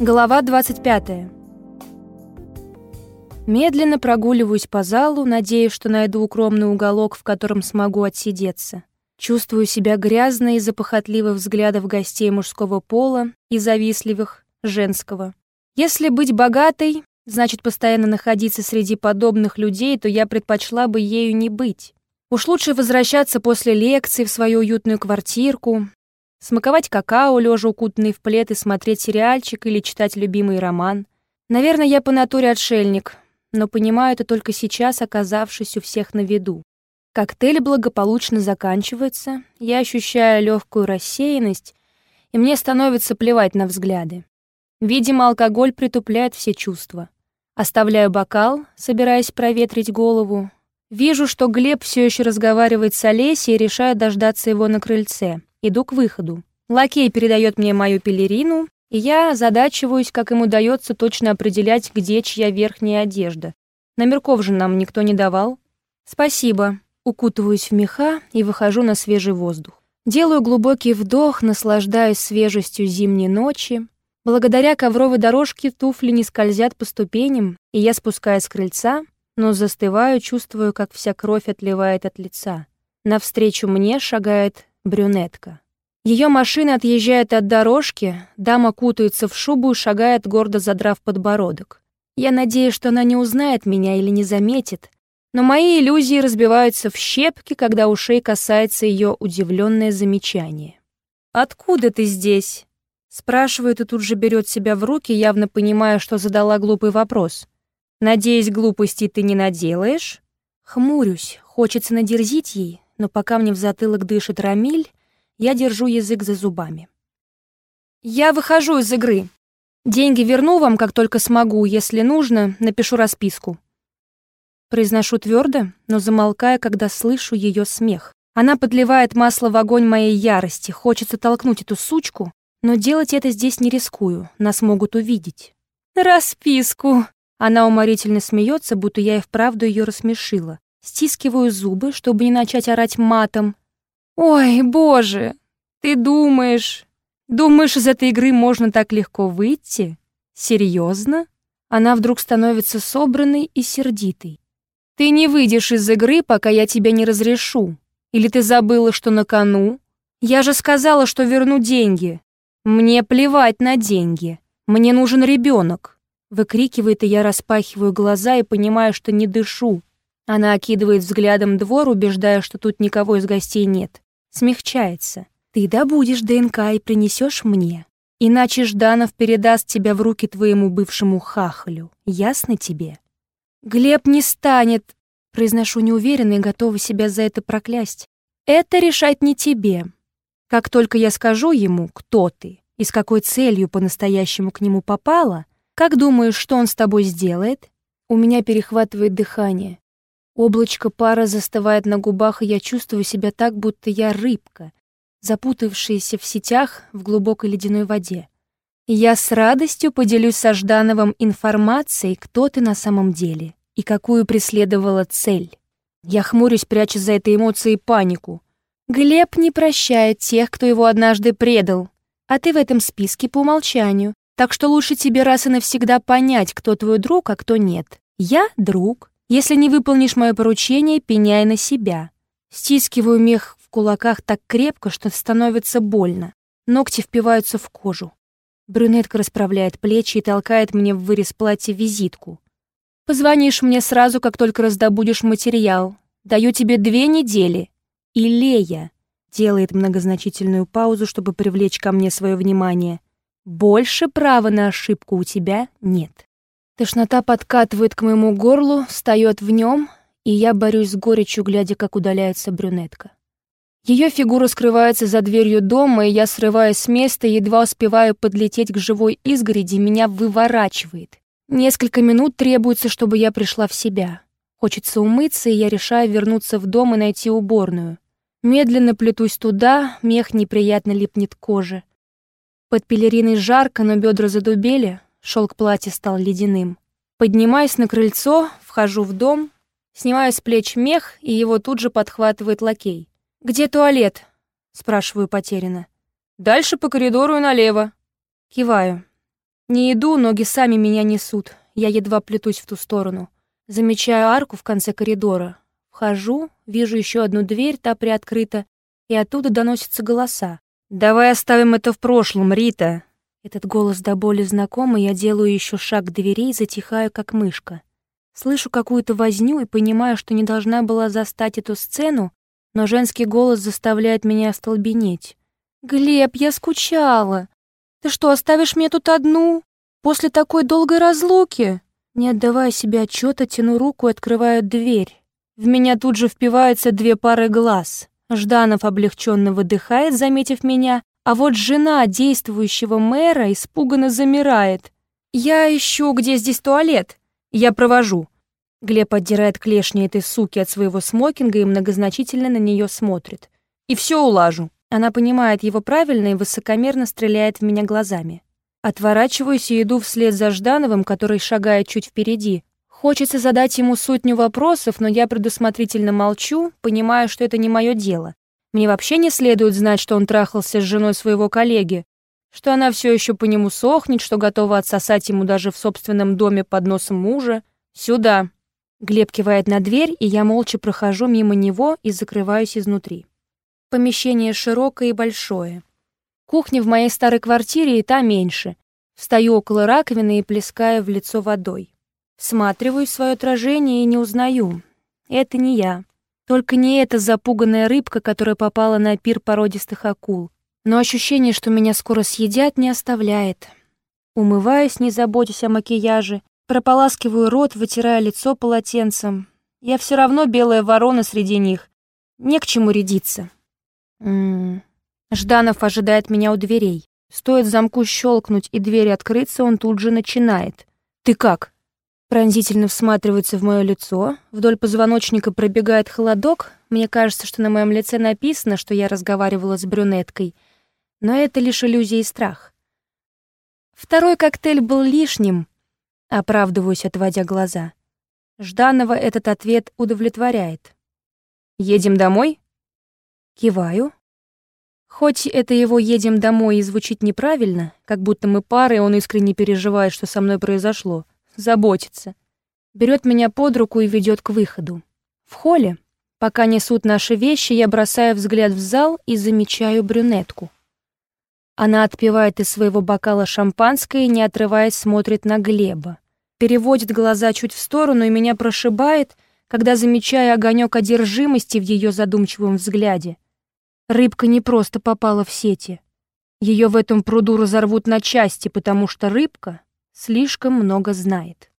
Глава 25. Медленно прогуливаюсь по залу, надеясь, что найду укромный уголок, в котором смогу отсидеться. Чувствую себя грязной из-за похотливых взглядов гостей мужского пола и завистливых женского. Если быть богатой, значит постоянно находиться среди подобных людей, то я предпочла бы ею не быть. Уж лучше возвращаться после лекции в свою уютную квартирку, Смаковать какао, лежа укутанный в плед, и смотреть сериальчик или читать любимый роман. Наверное, я по натуре отшельник, но понимаю это только сейчас, оказавшись у всех на виду. Коктейль благополучно заканчивается, я ощущаю легкую рассеянность, и мне становится плевать на взгляды. Видимо, алкоголь притупляет все чувства. Оставляю бокал, собираясь проветрить голову. Вижу, что Глеб все еще разговаривает с Олесей и решаю дождаться его на крыльце. Иду к выходу. Лакей передает мне мою пелерину, и я задачиваюсь, как им удается точно определять, где чья верхняя одежда. Номерков же нам никто не давал. Спасибо. Укутываюсь в меха и выхожу на свежий воздух. Делаю глубокий вдох, наслаждаюсь свежестью зимней ночи. Благодаря ковровой дорожке туфли не скользят по ступеням, и я спускаюсь с крыльца, но застываю, чувствую, как вся кровь отливает от лица. Навстречу мне шагает брюнетка. Ее машина отъезжает от дорожки, дама кутается в шубу и шагает, гордо задрав подбородок. Я надеюсь, что она не узнает меня или не заметит, но мои иллюзии разбиваются в щепки, когда ушей касается ее удивленное замечание. «Откуда ты здесь?» Спрашивает и тут же берет себя в руки, явно понимая, что задала глупый вопрос. «Надеюсь, глупости ты не наделаешь?» Хмурюсь, хочется надерзить ей, но пока мне в затылок дышит Рамиль, я держу язык за зубами. «Я выхожу из игры. Деньги верну вам, как только смогу. Если нужно, напишу расписку». Произношу твердо, но замолкая, когда слышу ее смех. Она подливает масло в огонь моей ярости. Хочется толкнуть эту сучку, но делать это здесь не рискую. Нас могут увидеть. «Расписку!» Она уморительно смеется, будто я и вправду ее рассмешила. Стискиваю зубы, чтобы не начать орать матом. «Ой, боже! Ты думаешь... Думаешь, из этой игры можно так легко выйти? Серьезно?» Она вдруг становится собранной и сердитой. «Ты не выйдешь из игры, пока я тебя не разрешу. Или ты забыла, что на кону? Я же сказала, что верну деньги. Мне плевать на деньги. Мне нужен ребенок. Выкрикивает, и я распахиваю глаза и понимаю, что не дышу. Она окидывает взглядом двор, убеждая, что тут никого из гостей нет. Смягчается. «Ты добудешь ДНК и принесешь мне. Иначе Жданов передаст тебя в руки твоему бывшему хахалю. Ясно тебе?» «Глеб не станет», — произношу неуверенно и готова себя за это проклясть. «Это решать не тебе. Как только я скажу ему, кто ты и с какой целью по-настоящему к нему попала, как думаешь, что он с тобой сделает?» У меня перехватывает дыхание. Облачко пара застывает на губах, и я чувствую себя так, будто я рыбка, запутавшаяся в сетях в глубокой ледяной воде. Я с радостью поделюсь со Ждановым информацией, кто ты на самом деле и какую преследовала цель. Я хмурюсь, пряча за этой эмоцией панику. Глеб не прощает тех, кто его однажды предал, а ты в этом списке по умолчанию, так что лучше тебе раз и навсегда понять, кто твой друг, а кто нет. Я — друг, если не выполнишь мое поручение, пеняй на себя. Стискиваю мех в кулаках так крепко, что становится больно. Ногти впиваются в кожу. Брюнетка расправляет плечи и толкает мне в вырез платья визитку. «Позвонишь мне сразу, как только раздобудешь материал. Даю тебе две недели. И Лея...» Делает многозначительную паузу, чтобы привлечь ко мне свое внимание. «Больше права на ошибку у тебя нет». Тошнота подкатывает к моему горлу, встает в нем, и я борюсь с горечью, глядя, как удаляется брюнетка. Ее фигура скрывается за дверью дома, и я срываюсь с места едва успеваю подлететь к живой изгороди, меня выворачивает. Несколько минут требуется, чтобы я пришла в себя. Хочется умыться, и я решаю вернуться в дом и найти уборную. Медленно плетусь туда, мех неприятно липнет к коже. Под пелериной жарко, но бедра задубели, Шелк платья стал ледяным. Поднимаюсь на крыльцо, вхожу в дом, снимаю с плеч мех, и его тут же подхватывает лакей. «Где туалет?» — спрашиваю потерянно. «Дальше по коридору и налево». Киваю. Не иду, ноги сами меня несут. Я едва плетусь в ту сторону. Замечаю арку в конце коридора. Вхожу, вижу еще одну дверь, та приоткрыта, и оттуда доносятся голоса. «Давай оставим это в прошлом, Рита!» Этот голос до боли знакомый, я делаю еще шаг к двери и затихаю, как мышка. Слышу какую-то возню и понимаю, что не должна была застать эту сцену, но женский голос заставляет меня остолбенеть. «Глеб, я скучала! Ты что, оставишь меня тут одну? После такой долгой разлуки?» Не отдавая себе отчета, тяну руку и открываю дверь. В меня тут же впиваются две пары глаз. Жданов облегченно выдыхает, заметив меня, а вот жена действующего мэра испуганно замирает. «Я ищу, где здесь туалет. Я провожу». Глеб отдирает клешни этой суки от своего смокинга и многозначительно на нее смотрит. «И все улажу». Она понимает его правильно и высокомерно стреляет в меня глазами. Отворачиваюсь и иду вслед за Ждановым, который шагает чуть впереди. Хочется задать ему сотню вопросов, но я предусмотрительно молчу, понимая, что это не мое дело. Мне вообще не следует знать, что он трахался с женой своего коллеги, что она все еще по нему сохнет, что готова отсосать ему даже в собственном доме под носом мужа. «Сюда!» Глеб кивает на дверь, и я молча прохожу мимо него и закрываюсь изнутри. Помещение широкое и большое. Кухня в моей старой квартире и та меньше. Встаю около раковины и плескаю в лицо водой. Сматриваю свое отражение и не узнаю. Это не я. Только не эта запуганная рыбка, которая попала на пир породистых акул. Но ощущение, что меня скоро съедят, не оставляет. Умываюсь, не заботясь о макияже, Прополаскиваю рот, вытирая лицо полотенцем. Я все равно белая ворона среди них. Не к чему рядиться. М -м -м. Жданов ожидает меня у дверей. Стоит замку щелкнуть и дверь открыться, он тут же начинает. «Ты как?» Пронзительно всматривается в мое лицо. Вдоль позвоночника пробегает холодок. Мне кажется, что на моем лице написано, что я разговаривала с брюнеткой. Но это лишь иллюзия и страх. Второй коктейль был лишним, Оправдываюсь, отводя глаза. Жданова этот ответ удовлетворяет. «Едем домой?» Киваю. Хоть это его «едем домой» и звучит неправильно, как будто мы пары, он искренне переживает, что со мной произошло, заботится. Берет меня под руку и ведет к выходу. В холле, пока несут наши вещи, я бросаю взгляд в зал и замечаю брюнетку. Она отпивает из своего бокала шампанское и, не отрываясь, смотрит на Глеба. Переводит глаза чуть в сторону и меня прошибает, когда замечаю огонек одержимости в ее задумчивом взгляде. Рыбка не просто попала в сети. Ее в этом пруду разорвут на части, потому что рыбка слишком много знает.